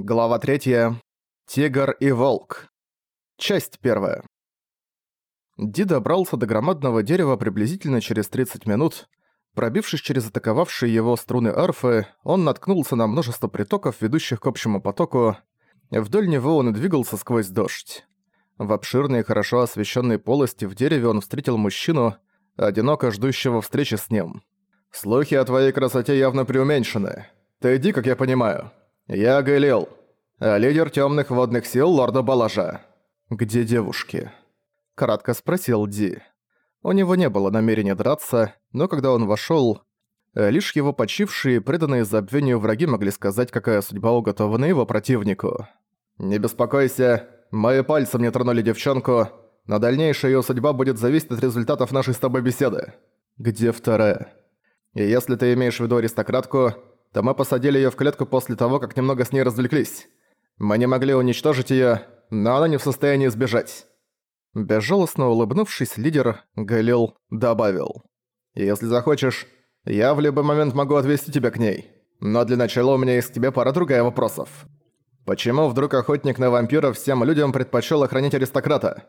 Глава 3. Тигр и волк. Часть 1. Ди добрался до громадного дерева приблизительно через 30 минут. Пробившись через атаковавшие его струны арфы, он наткнулся на множество притоков, ведущих к общему потоку. Вдоль него он и двигался сквозь дождь. В обширной хорошо освещенной полости в дереве он встретил мужчину, одиноко ждущего встречи с ним. «Слухи о твоей красоте явно преуменьшены. Ты Ди, как я понимаю». «Я Гэлил, лидер темных водных сил лорда Балажа». «Где девушки?» – кратко спросил Ди. У него не было намерения драться, но когда он вошел, лишь его почившие, преданные забвению враги могли сказать, какая судьба уготована его противнику. «Не беспокойся, мои пальцы не тронули девчонку, но дальнейшая ее судьба будет зависеть от результатов нашей с тобой беседы. Где вторая? И если ты имеешь в виду аристократку, то мы посадили её в клетку после того, как немного с ней развлеклись. Мы не могли уничтожить её, но она не в состоянии сбежать». Безжалостно улыбнувшись, лидер Галил добавил. «Если захочешь, я в любой момент могу отвезти тебя к ней. Но для начала у меня есть к тебе пара другая вопросов. Почему вдруг охотник на вампиров всем людям предпочёл охранять аристократа?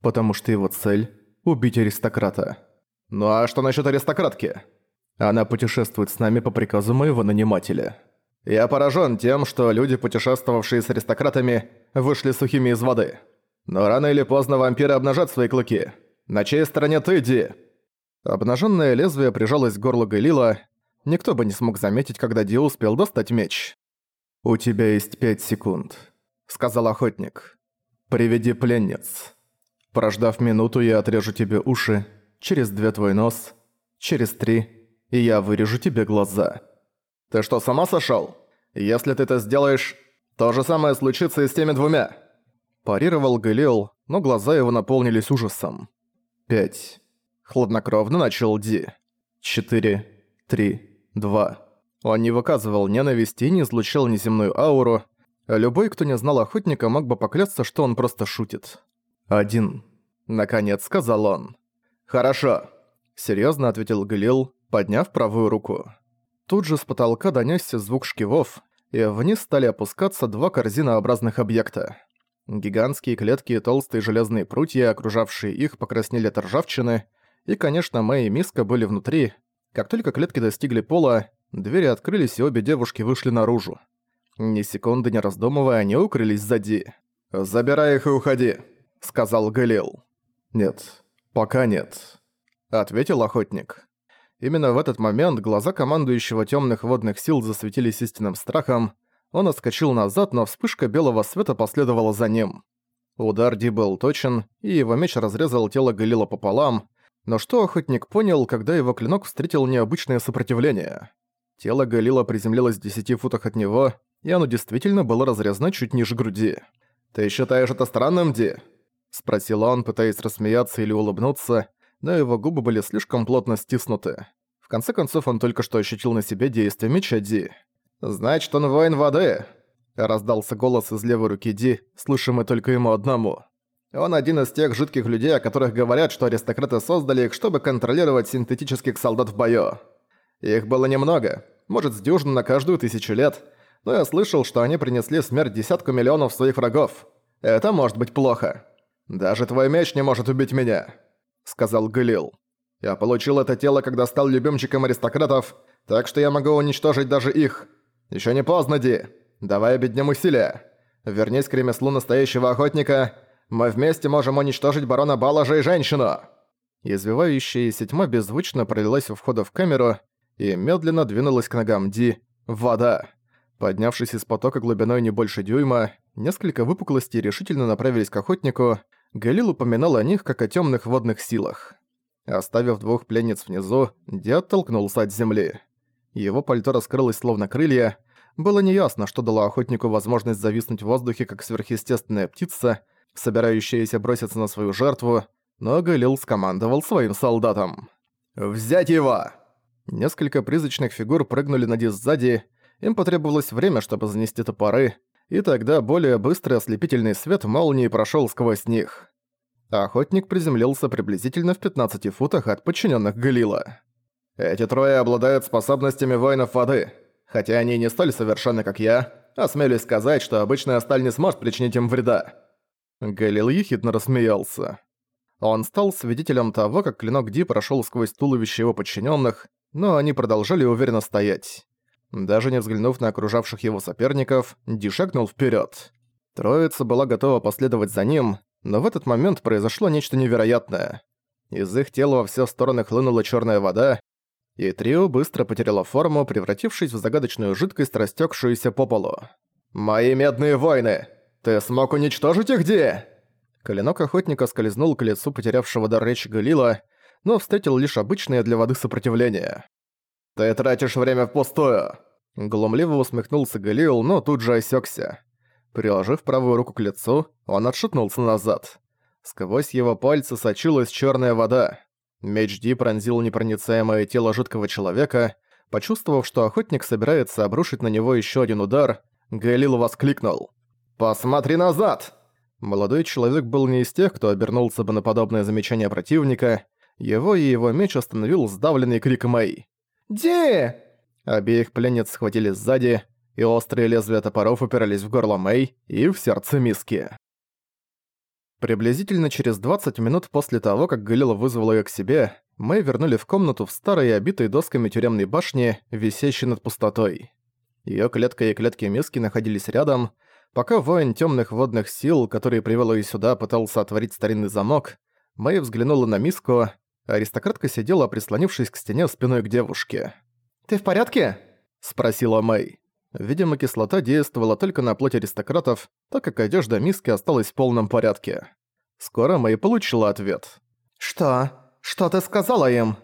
Потому что его цель – убить аристократа. Ну а что насчёт аристократки?» Она путешествует с нами по приказу моего нанимателя. Я поражен тем, что люди, путешествовавшие с аристократами, вышли сухими из воды. Но рано или поздно вампиры обнажат свои клыки. На чьей стороне ты, Ди?» Обнаженное лезвие прижалось к горлу Галила. Никто бы не смог заметить, когда Ди успел достать меч. «У тебя есть пять секунд», — сказал охотник. «Приведи пленниц. Прождав минуту, я отрежу тебе уши, через две твой нос, через три и я вырежу тебе глаза. Ты что, сама сошёл? Если ты это сделаешь, то же самое случится и с теми двумя. Парировал Галил, но глаза его наполнились ужасом. Пять. Хладнокровно начал Ди. Четыре. Три. Два. Он не выказывал ненависти и не излучал неземную ауру. Любой, кто не знал охотника, мог бы поклясться, что он просто шутит. «Один», — наконец сказал он. «Хорошо», — серьёзно ответил Галил, подняв правую руку. Тут же с потолка донёсся звук шкивов, и вниз стали опускаться два корзинообразных объекта. Гигантские клетки и толстые железные прутья, окружавшие их, покраснели от ржавчины, и, конечно, Мэй и Миска были внутри. Как только клетки достигли пола, двери открылись, и обе девушки вышли наружу. Ни секунды не раздумывая, они укрылись сзади. «Забирай их и уходи», — сказал Галил. «Нет, пока нет», — ответил охотник. Именно в этот момент глаза командующего темных водных сил засветились истинным страхом. Он отскочил назад, но вспышка белого света последовала за ним. Удар Ди был точен, и его меч разрезал тело Галила пополам, но что охотник понял, когда его клинок встретил необычное сопротивление? Тело Галила приземлилось в десяти футах от него, и оно действительно было разрезано чуть ниже груди. «Ты считаешь это странным, Ди?» — спросил он, пытаясь рассмеяться или улыбнуться, но его губы были слишком плотно стиснуты. В конце концов, он только что ощутил на себе действие меча Ди. «Значит, он воин воды!» Раздался голос из левой руки Ди, слышимый только ему одному. Он один из тех жутких людей, о которых говорят, что аристократы создали их, чтобы контролировать синтетических солдат в бою. Их было немного, может, с на каждую тысячу лет, но я слышал, что они принесли смерть десятку миллионов своих врагов. Это может быть плохо. Даже твой меч не может убить меня. — сказал Галил. «Я получил это тело, когда стал любимчиком аристократов, так что я могу уничтожить даже их. Ещё не поздно, Ди. Давай обеднем усилия. Вернись к ремеслу настоящего охотника. Мы вместе можем уничтожить барона Балажа и женщину». Извивающаяся тьма беззвучно пролилась у входа в камеру и медленно двинулась к ногам Ди. Вода. Поднявшись из потока глубиной не больше дюйма, несколько выпуклостей решительно направились к охотнику, Галил упоминал о них как о темных водных силах. Оставив двух пленниц внизу, дед толкнулся от земли. Его пальто раскрылось словно крылья. Было неясно, что дало охотнику возможность зависнуть в воздухе как сверхъестественная птица, собирающаяся броситься на свою жертву, но Галил скомандовал своим солдатам. «Взять его!» Несколько призрачных фигур прыгнули на диск сзади, им потребовалось время, чтобы занести топоры, и тогда более быстрый ослепительный свет молнии прошёл сквозь них. Охотник приземлился приблизительно в 15 футах от подчиненных Галила. «Эти трое обладают способностями воинов воды. Хотя они не столь совершенны, как я, осмелюсь сказать, что обычная сталь не сможет причинить им вреда». Галил ехидно рассмеялся. Он стал свидетелем того, как клинок Ди прошёл сквозь туловище его подчинённых, но они продолжали уверенно стоять. Даже не взглянув на окружавших его соперников, Ди шагнул вперёд. Троица была готова последовать за ним, но в этот момент произошло нечто невероятное. Из их тела во все стороны хлынула чёрная вода, и трио быстро потеряло форму, превратившись в загадочную жидкость, растекшуюся по полу. «Мои медные войны! Ты смог уничтожить их, Ди?» Клинок охотника скользнул к лицу потерявшего дар речи Галила, но встретил лишь обычное для воды сопротивление. «Ты тратишь время впустую!» Глумливо усмехнулся Галил, но тут же осекся. Приложив правую руку к лицу, он отшатнулся назад. Сквозь его пальцы сочилась черная вода. Меч Ди пронзил непроницаемое тело жуткого человека. Почувствовав, что охотник собирается обрушить на него еще один удар, Галил воскликнул. «Посмотри назад!» Молодой человек был не из тех, кто обернулся бы на подобное замечание противника. Его и его меч остановил сдавленный крик Мэй. «Ди!» Обеих пленниц схватили сзади, и острые лезвия топоров упирались в горло Мэй и в сердце Миски. Приблизительно через 20 минут после того, как Галила вызвала её к себе, мы вернули в комнату в старой обитой досками тюремной башне, висящей над пустотой. Её клетка и клетки Миски находились рядом, пока воин тёмных водных сил, который привел её сюда, пытался отворить старинный замок, Мэй взглянула на Миску, аристократка сидела, прислонившись к стене спиной к девушке. «Ты в порядке?» – спросила Мэй. Видимо, кислота действовала только на плоть аристократов, так как одежда миски осталась в полном порядке. Скоро Мэй получила ответ. «Что? Что ты сказала им?»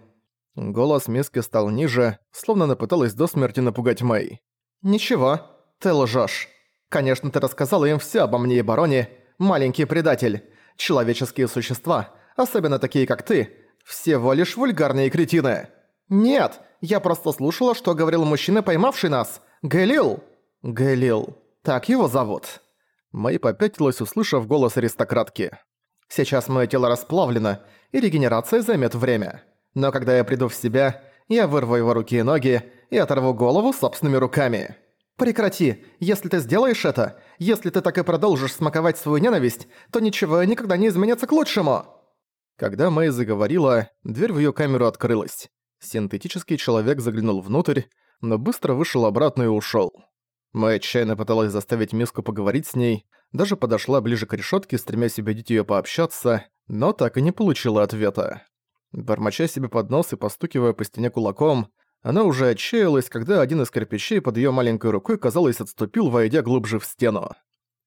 Голос миски стал ниже, словно она пыталась до смерти напугать Мэй. «Ничего, ты лжёшь. Конечно, ты рассказала им всё обо мне и бароне. Маленький предатель. Человеческие существа, особенно такие, как ты, всего лишь вульгарные кретины. Нет, я просто слушала, что говорил мужчина, поймавший нас. Гэлил!» «Гэлил. Так его зовут». Мэй попятилась, услышав голос аристократки. «Сейчас мое тело расплавлено, и регенерация займет время. Но когда я приду в себя, я вырву его руки и ноги и оторву голову собственными руками. Прекрати! Если ты сделаешь это, если ты так и продолжишь смаковать свою ненависть, то ничего никогда не изменится к лучшему!» Когда Мэй заговорила, дверь в ее камеру открылась. Синтетический человек заглянул внутрь, но быстро вышел обратно и ушел. Мэй отчаянно пыталась заставить Миску поговорить с ней, даже подошла ближе к решетке, стремясь убедить ее пообщаться, но так и не получила ответа. Бормоча себе под нос и постукивая по стене кулаком, она уже отчаялась, когда один из кирпичей под ее маленькой рукой, казалось, отступил, войдя глубже в стену.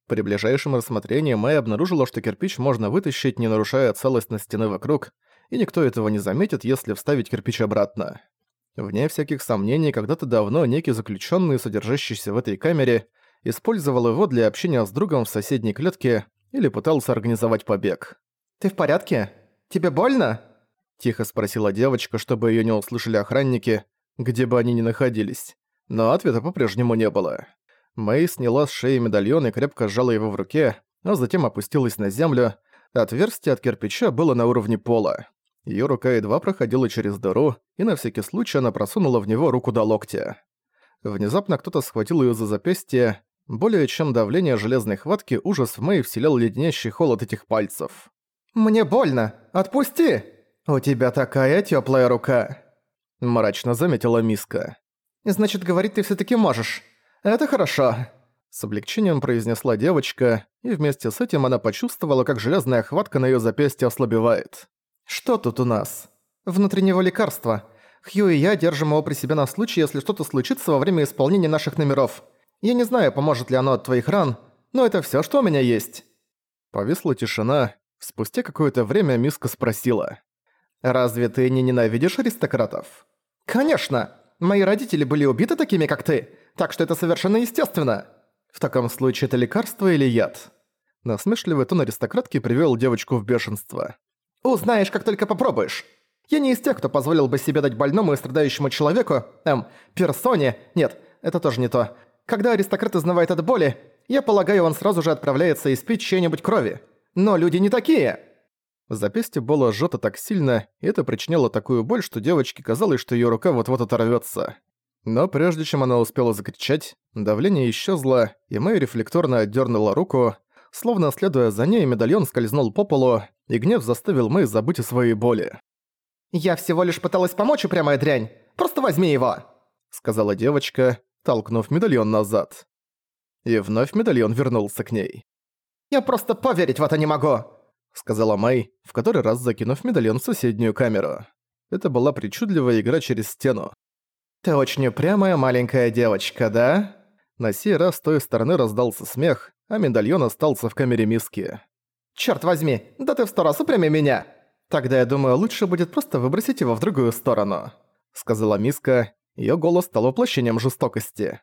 При ближайшем рассмотрении Мэй обнаружила, что кирпич можно вытащить, не нарушая целостность стены вокруг, и никто этого не заметит, если вставить кирпич обратно. Вне всяких сомнений, когда-то давно некий заключенный, содержащийся в этой камере, использовал его для общения с другом в соседней клетке или пытался организовать побег. «Ты в порядке? Тебе больно?» Тихо спросила девочка, чтобы ее не услышали охранники, где бы они ни находились. Но ответа по-прежнему не было. Мэй сняла с шеи медальон и крепко сжала его в руке, а затем опустилась на землю. Отверстие от кирпича было на уровне пола. Её рука едва проходила через дыру, и на всякий случай она просунула в него руку до локтя. Внезапно кто-то схватил её за запястье. Более чем давление железной хватки, ужас в Мэй вселял леденящий холод этих пальцев. «Мне больно! Отпусти! У тебя такая тёплая рука!» Мрачно заметила Миска. «Значит, говорить ты всё-таки можешь. Это хорошо!» С облегчением произнесла девочка, и вместе с этим она почувствовала, как железная хватка на её запястье ослабевает. «Что тут у нас?» «Внутреннего лекарства. Хью и я держим его при себе на случай, если что-то случится во время исполнения наших номеров. Я не знаю, поможет ли оно от твоих ран, но это всё, что у меня есть». Повисла тишина. Спустя какое-то время Миска спросила. «Разве ты не ненавидишь аристократов?» «Конечно! Мои родители были убиты такими, как ты, так что это совершенно естественно!» «В таком случае это лекарство или яд?» Насмешливый тон аристократки привёл девочку в бешенство. Узнаешь, как только попробуешь. Я не из тех, кто позволил бы себе дать больному и страдающему человеку, эм, персоне, нет, это тоже не то. Когда аристократ изнывает от боли, я полагаю, он сразу же отправляется испить чьей-нибудь крови. Но люди не такие!» Запястье было сжато так сильно, и это причиняло такую боль, что девочке казалось, что её рука вот-вот оторвётся. Но прежде чем она успела закричать, давление исчезло, и Мэй рефлекторно отдернула руку, словно следуя за ней, медальон скользнул по полу, и гнев заставил Мэй забыть о своей боли. «Я всего лишь пыталась помочь, упрямая дрянь! Просто возьми его!» Сказала девочка, толкнув медальон назад. И вновь медальон вернулся к ней. «Я просто поверить в это не могу!» Сказала Мэй, в который раз закинув медальон в соседнюю камеру. Это была причудливая игра через стену. «Ты очень упрямая маленькая девочка, да?» На сей раз с той стороны раздался смех, а медальон остался в камере миски. «Чёрт возьми, да ты в сто раз упрямее меня! Тогда я думаю, лучше будет просто выбросить его в другую сторону», сказала миска, её голос стал воплощением жестокости.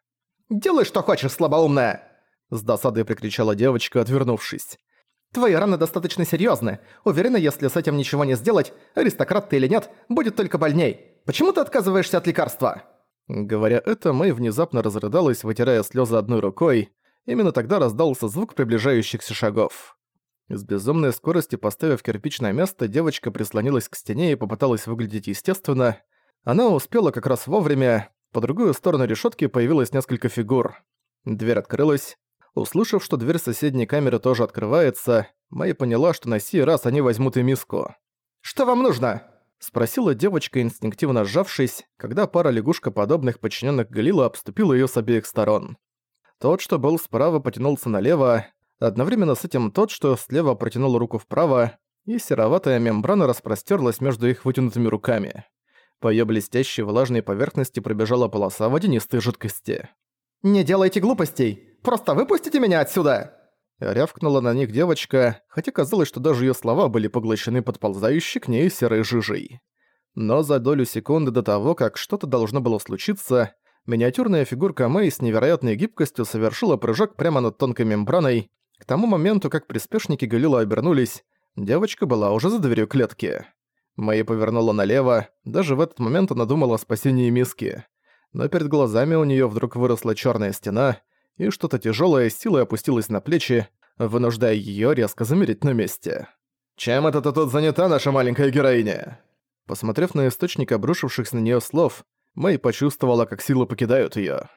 «Делай, что хочешь, слабоумная!» С досадой прикричала девочка, отвернувшись. «Твои раны достаточно серьёзны. Уверена, если с этим ничего не сделать, аристократ ты или нет, будет только больней. Почему ты отказываешься от лекарства?» Говоря это, Мэй внезапно разрыдалась, вытирая слезы одной рукой. Именно тогда раздался звук приближающихся шагов. С безумной скоростью поставив кирпичное место, девочка прислонилась к стене и попыталась выглядеть естественно. Она успела как раз вовремя. По другую сторону решетки появилось несколько фигур. Дверь открылась. Услышав, что дверь соседней камеры тоже открывается, Мэй поняла, что на сей раз они возьмут и миску. «Что вам нужно?» Спросила девочка, инстинктивно сжавшись, когда пара лягушкоподобных подчиненных Галила обступила ее с обеих сторон. Тот, что был справа, потянулся налево, одновременно с этим тот, что слева протянул руку вправо, и сероватая мембрана распростерлась между их вытянутыми руками. По ее блестящей влажной поверхности пробежала полоса водянистой жидкости. «Не делайте глупостей! Просто выпустите меня отсюда!» Рявкнула на них девочка, хотя казалось, что даже её слова были поглощены подползающей к ней серой жижей. Но за долю секунды до того, как что-то должно было случиться, миниатюрная фигурка Мэй с невероятной гибкостью совершила прыжок прямо над тонкой мембраной. К тому моменту, как приспешники Галила обернулись, девочка была уже за дверью клетки. Мэй повернула налево, даже в этот момент она думала о спасении миски. Но перед глазами у неё вдруг выросла чёрная стена, и что-то тяжелое силой опустилось на плечи, вынуждая ее резко замереть на месте. «Чем это ты тут занята, наша маленькая героиня?» Посмотрев на источник обрушившихся на нее слов, Мэй почувствовала, как силы покидают ее.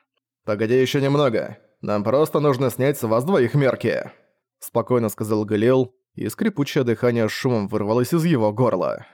«Погоди еще немного. Нам просто нужно снять с вас двоих мерки», — спокойно сказал Галил, и скрипучее дыхание с шумом вырвалось из его горла.